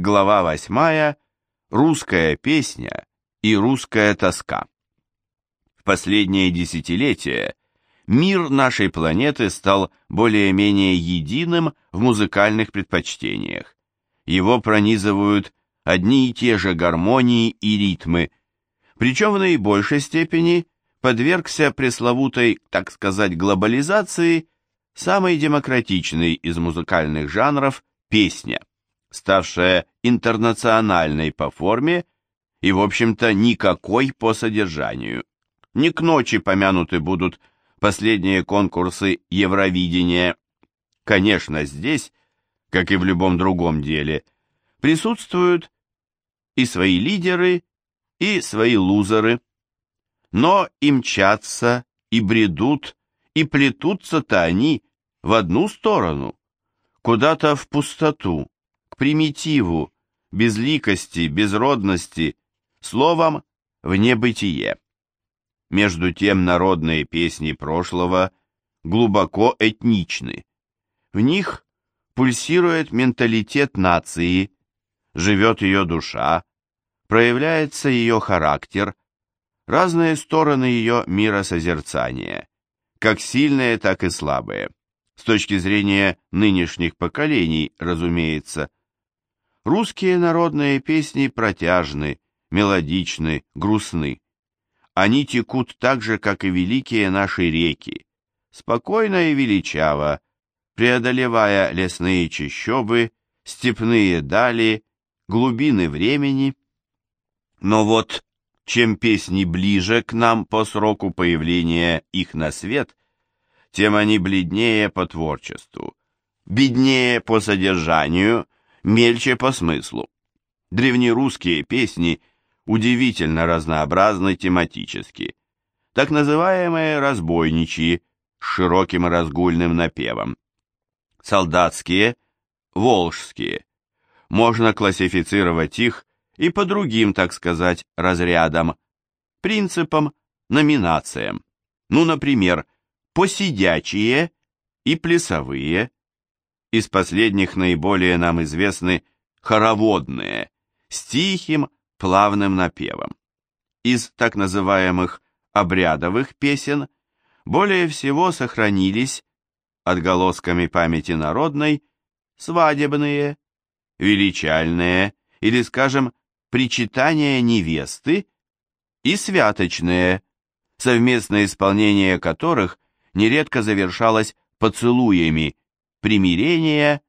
Глава 8. Русская песня и русская тоска. В последние десятилетия мир нашей планеты стал более-менее единым в музыкальных предпочтениях. Его пронизывают одни и те же гармонии и ритмы, причем в наибольшей степени подвергся пресловутой, так сказать, глобализации самый демократичный из музыкальных жанров – песня, ставшая интернациональной по форме и, в общем-то, никакой по содержанию. Не к ночи помянуты будут последние конкурсы Евровидения. Конечно, здесь, как и в любом другом деле, присутствуют и свои лидеры, и свои лузеры. Но и мчатся, и бредут, и плетутся-то они в одну сторону, куда-то в пустоту, примитиву, безликости, безродности, словом, в небытие. Между тем народные песни прошлого глубоко этничны. В них пульсирует менталитет нации, живет ее душа, проявляется ее характер, разные стороны ее миросозерцания, как сильные, так и слабые. С точки зрения нынешних поколений, разумеется. Русские народные песни протяжны, мелодичны, грустны. Они текут так же, как и великие наши реки, спокойно и величаво, преодолевая лесные чащобы, степные дали, глубины времени. Но вот чем песни ближе к нам по сроку появления их на свет, тем они бледнее по творчеству, беднее по содержанию, мельче по смыслу. Древнерусские песни удивительно разнообразны тематически. Так называемые разбойничьи с широким разгульным напевом. Солдатские, волжские. Можно классифицировать их и по другим, так сказать, разрядам, принципам, номинациям. Ну, например, посидячие и плясовые. Из последних наиболее нам известны хороводные, с тихим, плавным напевом. Из так называемых обрядовых песен более всего сохранились отголосками памяти народной свадебные, величальные или, скажем, причитания невесты и святочные, совместное исполнение которых нередко завершалось поцелуями, примирения,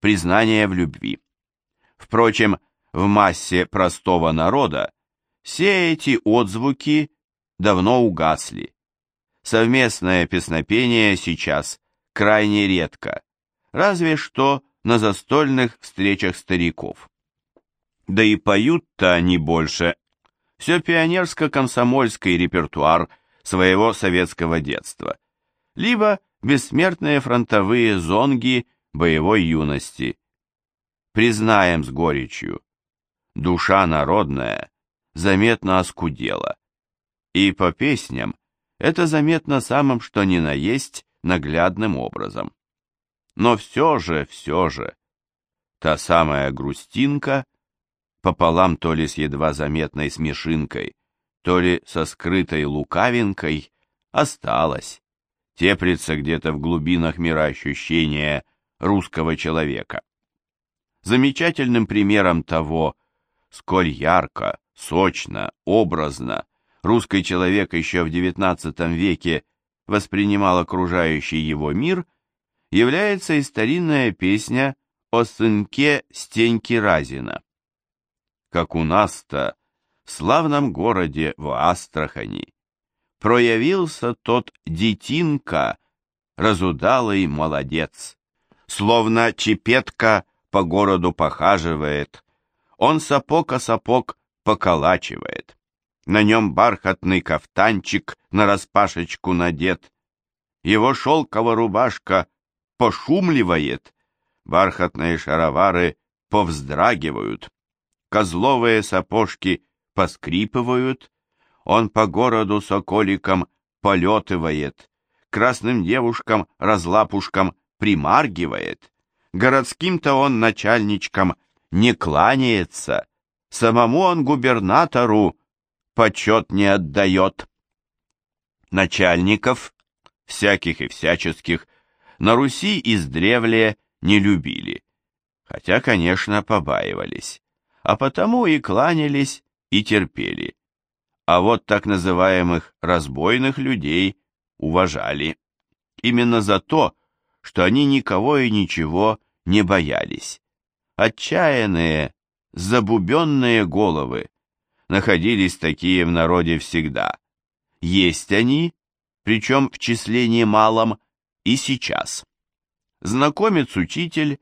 признания в любви. Впрочем, в массе простого народа все эти отзвуки давно угасли. Совместное песнопение сейчас крайне редко, разве что на застольных встречах стариков. Да и поют-то они больше. Все пионерско-комсомольский репертуар своего советского детства либо бессмертные фронтовые зонги боевой юности. Признаем с горечью, душа народная заметно оскудела, и по песням это заметно самым что ни на есть наглядным образом. Но все же, все же, та самая грустинка, пополам то ли с едва заметной смешинкой, то ли со скрытой лукавинкой, осталась теплится где-то в глубинах мироощущения русского человека. Замечательным примером того, сколь ярко, сочно, образно русский человек еще в XIX веке воспринимал окружающий его мир, является и старинная песня о сынке Стеньки Разина. Как у нас-то в славном городе в Астрахани проявился тот детинка, разудалый молодец. Словно чепетка по городу похаживает, он сапог о сапог поколачивает. На нем бархатный кафтанчик нараспашечку надет. Его шелковая рубашка пошумливает, бархатные шаровары повздрагивают, козловые сапожки поскрипывают, он по городу соколиком полетывает, красным девушкам-разлапушкам примаргивает, городским-то он начальничкам не кланяется, самому он губернатору почет не отдает. Начальников, всяких и всяческих, на Руси издревле не любили, хотя, конечно, побаивались, а потому и кланялись, и терпели. А вот так называемых разбойных людей уважали. Именно за то, что они никого и ничего не боялись. Отчаянные, забубенные головы. Находились такие в народе всегда. Есть они, причем в числе немалом, и сейчас. Знакомец-учитель,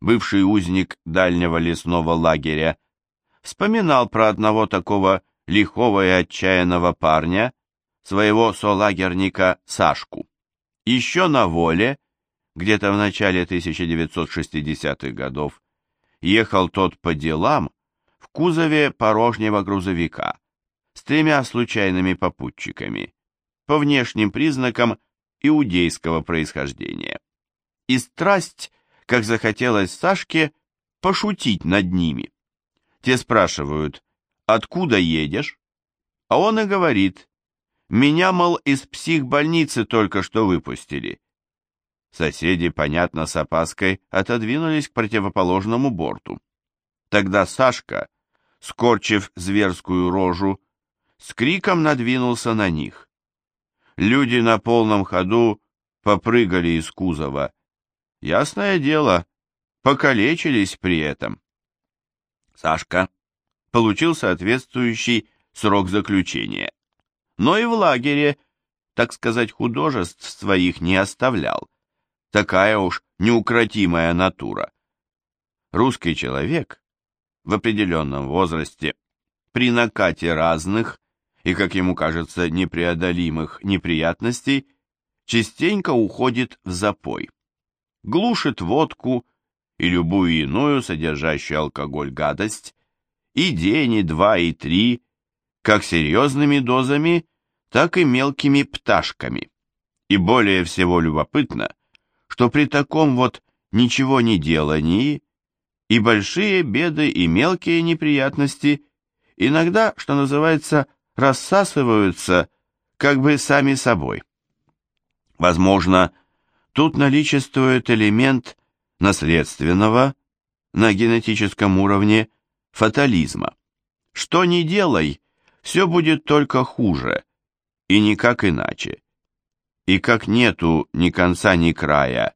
бывший узник дальнего лесного лагеря, вспоминал про одного такого лихого и отчаянного парня, своего солагерника Сашку. Еще на воле, где-то в начале 1960-х годов, ехал тот по делам в кузове порожнего грузовика с тремя случайными попутчиками, по внешним признакам иудейского происхождения. И страсть, как захотелось Сашке, пошутить над ними. Те спрашивают, откуда едешь? А он и говорит, меня, мол, из психбольницы только что выпустили. Соседи, понятно, с опаской отодвинулись к противоположному борту. Тогда Сашка, скорчив зверскую рожу, с криком надвинулся на них. Люди на полном ходу попрыгали из кузова. Ясное дело, покалечились при этом. Сашка получил соответствующий срок заключения. Но и в лагере, так сказать, художеств своих не оставлял. Такая уж неукротимая натура. Русский человек в определенном возрасте при накате разных и, как ему кажется, непреодолимых неприятностей частенько уходит в запой. Глушит водку и любую иную, содержащую алкоголь гадость, и день, и два, и три, как серьезными дозами, так и мелкими пташками. И более всего любопытно, что при таком вот ничего не делании и большие беды, и мелкие неприятности иногда, что называется, рассасываются как бы сами собой. Возможно, тут наличествует элемент наследственного на генетическом уровне фатализма. Что ни делай, все будет только хуже, и никак иначе и как нету ни конца, ни края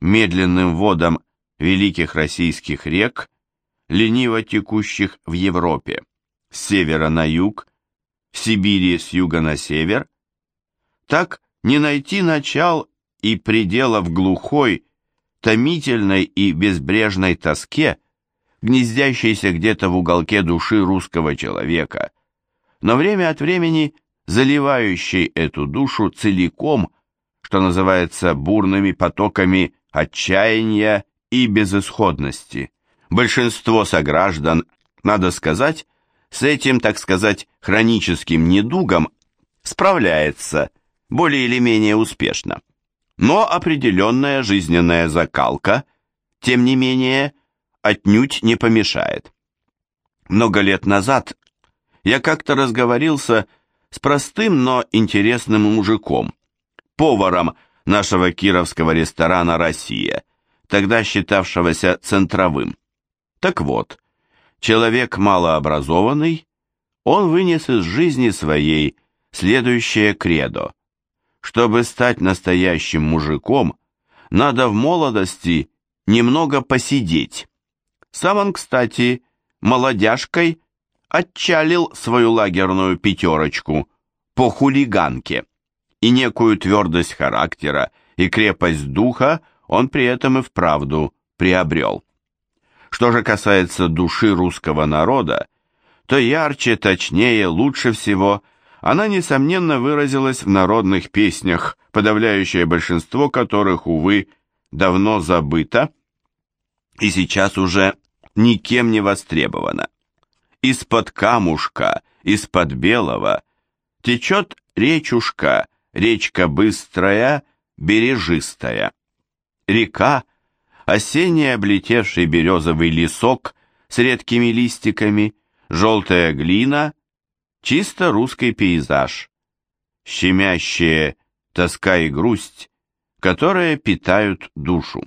медленным водам великих российских рек, лениво текущих в Европе, с севера на юг, в Сибири с юга на север, так не найти начал и предела в глухой, томительной и безбрежной тоске, гнездящейся где-то в уголке души русского человека, но время от времени заливающей эту душу целиком что называется, бурными потоками отчаяния и безысходности. Большинство сограждан, надо сказать, с этим, так сказать, хроническим недугом справляется более или менее успешно. Но определенная жизненная закалка, тем не менее, отнюдь не помешает. Много лет назад я как-то разговорился с простым, но интересным мужиком, поваром нашего кировского ресторана «Россия», тогда считавшегося центровым. Так вот, человек малообразованный, он вынес из жизни своей следующее кредо. Чтобы стать настоящим мужиком, надо в молодости немного посидеть. Сам он, кстати, молодяжкой отчалил свою лагерную пятерочку по хулиганке и некую твердость характера и крепость духа он при этом и вправду приобрел. Что же касается души русского народа, то ярче, точнее, лучше всего она, несомненно, выразилась в народных песнях, подавляющее большинство которых, увы, давно забыто и сейчас уже никем не востребовано. Из-под камушка, из-под белого течет речушка, речка быстрая, бережистая. Река, осенний облетевший березовый лесок с редкими листиками, желтая глина, чисто русский пейзаж, щемящие тоска и грусть, которые питают душу.